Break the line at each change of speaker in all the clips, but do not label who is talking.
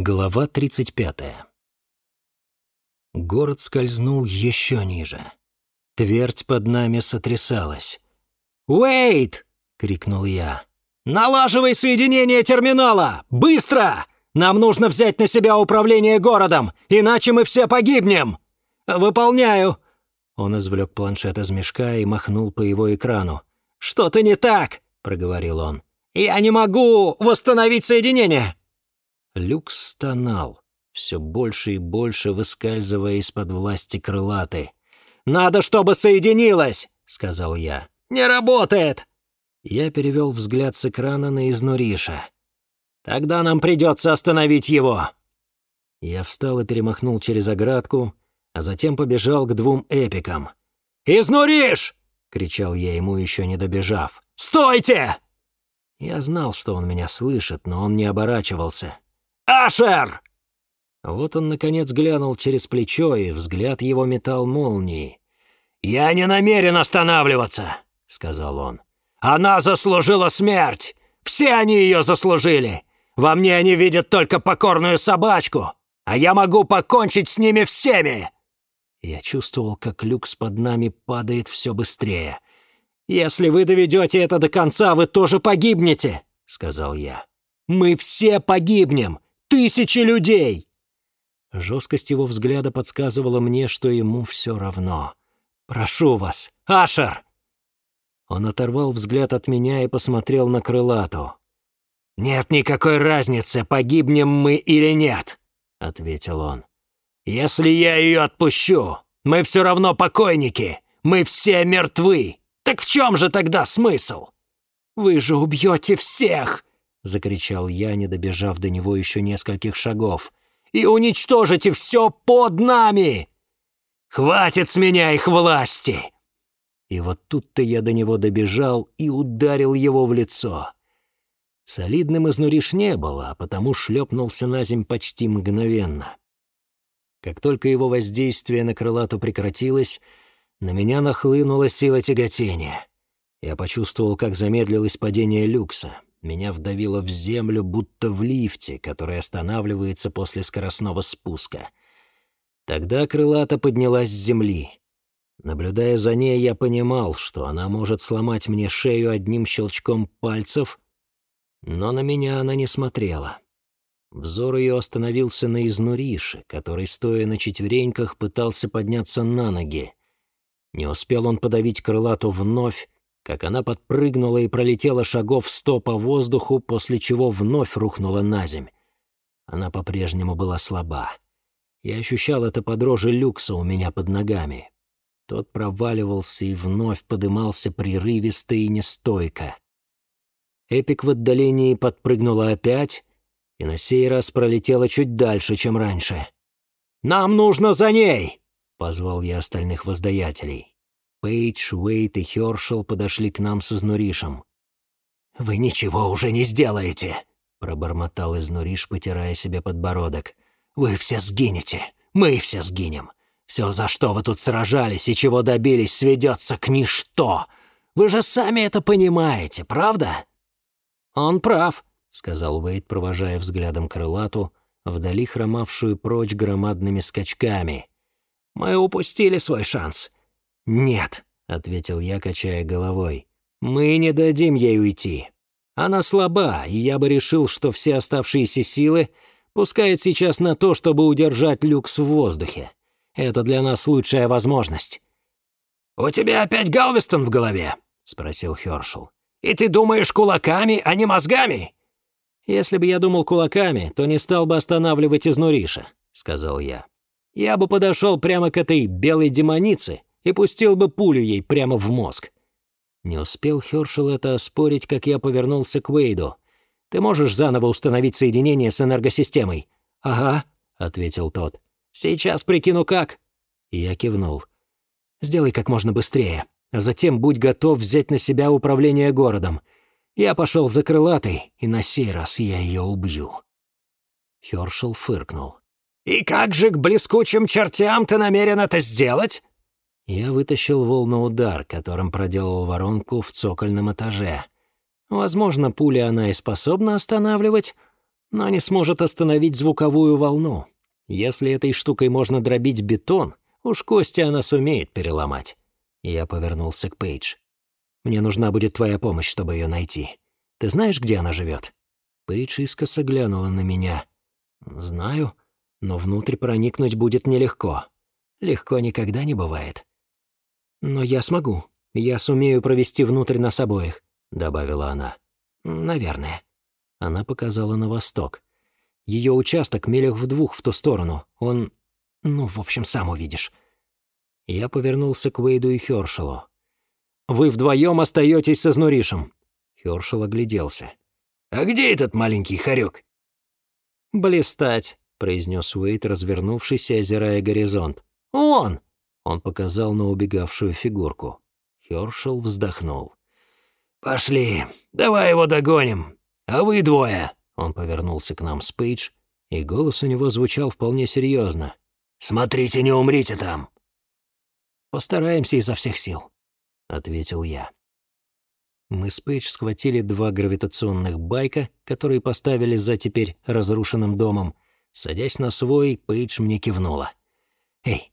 Глава 35. Город скользнул еще ниже. Твердь под нами сотрясалась.
«Уэйт!» — крикнул я. «Налаживай соединение терминала! Быстро! Нам нужно взять на себя управление городом, иначе мы все погибнем!» «Выполняю!» Он извлек планшет из мешка и махнул по его экрану. «Что-то не так!» — проговорил он. «Я не могу восстановить соединение!»
Люкс стонал, все больше и больше выскальзывая из-под власти крылаты.
«Надо, чтобы соединилось!» — сказал я. «Не работает!»
Я перевел взгляд с экрана на изнуриша.
«Тогда нам придется остановить его!»
Я встал и перемахнул через оградку, а затем побежал к двум эпикам.
«Изнуришь!» — кричал я ему, еще не добежав. «Стойте!»
Я знал, что он меня слышит, но он не оборачивался.
«Ашер!»
Вот он, наконец, глянул через плечо, и взгляд его метал молнии.
«Я не намерен останавливаться», — сказал он. «Она заслужила смерть! Все они ее заслужили! Во мне они видят только покорную собачку, а я могу покончить с ними всеми!»
Я чувствовал, как люкс под нами падает все быстрее.
«Если вы доведете это до конца, вы тоже погибнете», — сказал я. «Мы все погибнем! Тысячи людей!»
Жесткость его взгляда подсказывала мне, что ему все равно.
«Прошу вас, Ашер!»
Он оторвал взгляд от меня и посмотрел на крылату.
«Нет никакой разницы, погибнем мы или нет», — ответил он. «Если я ее отпущу, мы все равно покойники, мы все мертвы. Так в чем же тогда смысл? Вы же убьете всех!» — закричал я, не добежав до него еще нескольких шагов. «И уничтожите все под нами! Хватит с меня их власти!»
И вот тут-то я до него добежал и ударил его в лицо. Солидным изнуриш не было, а потому шлепнулся на земь почти мгновенно. Как только его воздействие на крылату прекратилось, на меня нахлынула сила тяготения. Я почувствовал, как замедлилось падение люкса. Меня вдавило в землю, будто в лифте, который останавливается после скоростного спуска. Тогда крылата поднялась с земли. Наблюдая за ней, я понимал, что она может сломать мне шею одним щелчком пальцев, но на меня она не смотрела. Взор ее остановился на изнурише, который, стоя на четвереньках, пытался подняться на ноги. Не успел он подавить крылату вновь, как она подпрыгнула и пролетела шагов сто по воздуху, после чего вновь рухнула на земь. Она по-прежнему была слаба. Я ощущал это по дрожи люкса у меня под ногами. Тот проваливался и вновь подымался прерывисто и нестойко. Эпик в отдалении подпрыгнула опять, и на сей раз пролетела чуть дальше, чем раньше.
«Нам нужно за ней!» — позвал я остальных воздаятелей.
Пейдж, Уэйт и Хёршел подошли к нам с изнуришем.
«Вы ничего уже не сделаете!»
— пробормотал изнуриш, потирая себе подбородок.
«Вы все сгинете! Мы все сгинем! Все, за что вы тут сражались и чего добились, сведется к ничто. Вы же сами это понимаете, правда?»
«Он прав», — сказал Уэйд, провожая взглядом крылату, вдали хромавшую прочь громадными скачками.
«Мы упустили свой шанс».
«Нет», — ответил я, качая головой. «Мы не дадим ей уйти. Она слаба, и я бы решил, что все оставшиеся силы пускает сейчас на то, чтобы удержать люкс в воздухе. Это для нас лучшая возможность».
«У тебя опять Галвестон в голове?» — спросил Хёршел. «И ты думаешь кулаками, а не мозгами?»
«Если бы я думал кулаками, то не стал бы останавливать изнуриша», — сказал я. «Я бы подошел прямо к этой белой демонице и пустил бы пулю ей прямо в мозг». Не успел Хёршел это оспорить, как я повернулся к Уэйду. «Ты можешь заново установить соединение с энергосистемой?»
«Ага», — ответил тот. «Сейчас прикину как».
Я кивнул. «Сделай как можно быстрее, а затем будь готов взять на себя управление городом. Я пошел за крылатой, и на сей раз я ее убью». Хёршел фыркнул.
«И как же к блескучим чертям ты намерен это сделать?»
Я вытащил волну-удар, которым проделал воронку в цокольном этаже. Возможно, пуля она и способна останавливать, но не сможет остановить звуковую волну. Если этой штукой можно дробить бетон, уж кости она сумеет переломать. Я повернулся к Пейдж. Мне нужна будет твоя помощь, чтобы ее найти. Ты знаешь, где она живет? Пейдж искоса глянула на меня. Знаю, но внутрь проникнуть будет нелегко. Легко никогда не бывает. Но я смогу. Я сумею провести внутрь нас обоих, добавила она. Наверное. Она показала на восток. Ее участок милях в двух в ту сторону. Он... Ну, в общем, сам увидишь. Я повернулся к Уэйду и Хёршелу. «Вы вдвоем остаетесь со Знуришем». Хёршел огляделся.
«А где этот маленький хорек?»
«Блистать», — произнес Уэйд, развернувшись и озирая горизонт. «Он!» — он показал на убегавшую фигурку. Хёршел вздохнул.
«Пошли, давай его догоним. А вы двое!»
Он повернулся к нам с Пейдж, и голос у него звучал вполне серьезно.
«Смотрите, не умрите там!»
«Постараемся изо всех сил», — ответил я. Мы с Пейдж схватили два гравитационных байка, которые поставили за теперь разрушенным домом. Садясь на свой, Пейдж мне кивнула. «Эй,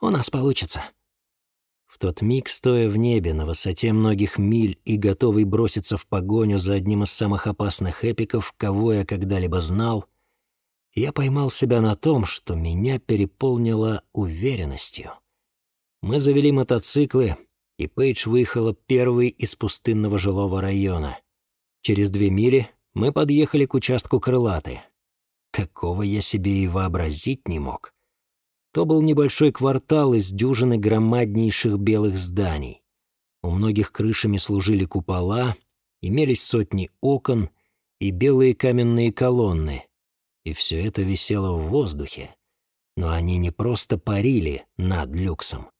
у нас получится». В тот миг, стоя в небе на высоте многих миль и готовый броситься в погоню за одним из самых опасных эпиков, кого я когда-либо знал, я поймал себя на том, что меня переполнило уверенностью. Мы завели мотоциклы, и Пейдж выехала первой из пустынного жилого района. Через две мили мы подъехали к участку крылаты. Такого я себе и вообразить не мог. То был небольшой квартал из дюжины громаднейших белых зданий. У многих крышами служили купола, имелись сотни окон и белые каменные колонны. И все это висело в воздухе. Но они не просто парили над люксом.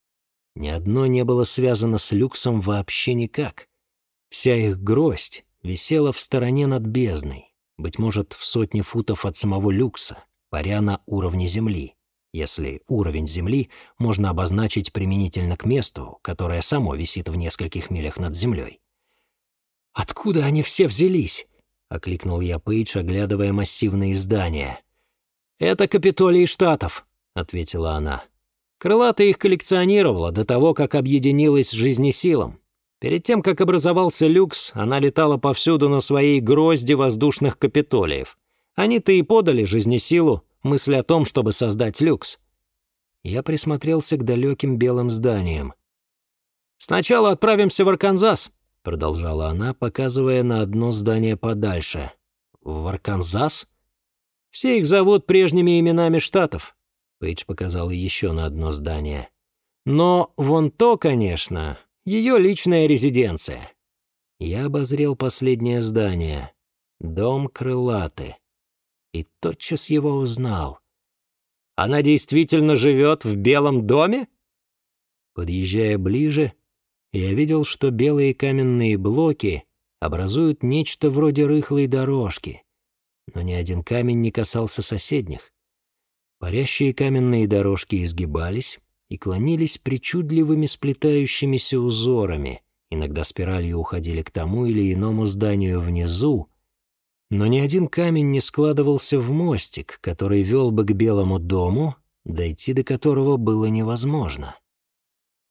Ни одно не было связано с люксом вообще никак. Вся их гроздь висела в стороне над бездной, быть может, в сотне футов от самого люкса, паря на уровне земли если уровень Земли можно обозначить применительно к месту, которое само висит в нескольких милях над Землей. «Откуда они все взялись?» — окликнул я Пейдж, оглядывая массивные здания. «Это Капитолий Штатов», — ответила она. Крылата их коллекционировала до того, как объединилась с жизнесилом. Перед тем, как образовался люкс, она летала повсюду на своей грозди воздушных капитолиев. Они-то и подали жизнесилу мысль о том, чтобы создать люкс. Я присмотрелся к далеким белым зданиям. «Сначала отправимся в Арканзас», — продолжала она, показывая на одно здание подальше. «В Арканзас?» «Все их зовут прежними именами штатов», — Пейдж показал еще на одно здание. «Но вон то, конечно, ее личная резиденция». Я обозрел последнее здание. Дом крылаты и тотчас его узнал. «Она действительно живет в Белом доме?» Подъезжая ближе, я видел, что белые каменные блоки образуют нечто вроде рыхлой дорожки, но ни один камень не касался соседних. Парящие каменные дорожки изгибались и клонились причудливыми сплетающимися узорами, иногда спиралью уходили к тому или иному зданию внизу, но ни один камень не складывался в мостик, который вел бы к Белому дому, дойти до которого было невозможно.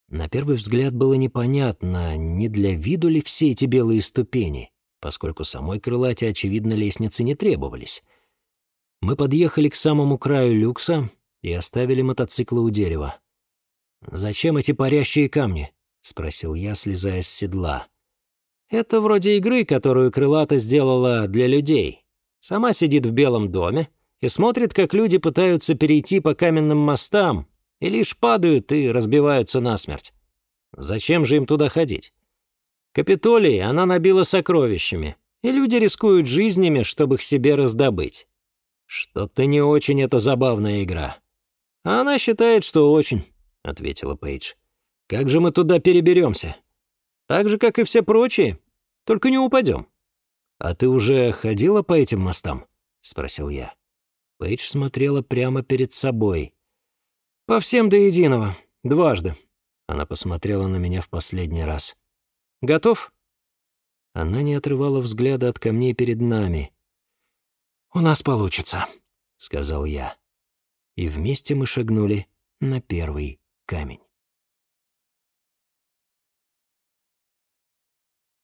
На первый взгляд было непонятно, не для виду ли все эти белые ступени, поскольку самой крылате, очевидно, лестницы не требовались. Мы подъехали к самому краю люкса и оставили мотоциклы у дерева. «Зачем эти парящие камни?» — спросил я, слезая с седла. Это вроде игры, которую Крылата сделала для людей. Сама сидит в Белом доме и смотрит, как люди пытаются перейти по каменным мостам и лишь падают и разбиваются насмерть. Зачем же им туда ходить? Капитолий она набила сокровищами, и люди рискуют жизнями, чтобы их себе раздобыть. Что-то не очень это забавная игра. А она считает, что очень, — ответила Пейдж. Как же мы туда переберемся? Так же, как и все прочие. Только не упадем». «А ты уже ходила по этим мостам?» — спросил я. Пейдж смотрела прямо перед собой. «По всем до единого. Дважды». Она посмотрела на меня в последний раз. «Готов?» Она не отрывала взгляда от камней перед нами. «У нас получится», — сказал я. И вместе мы шагнули на первый камень.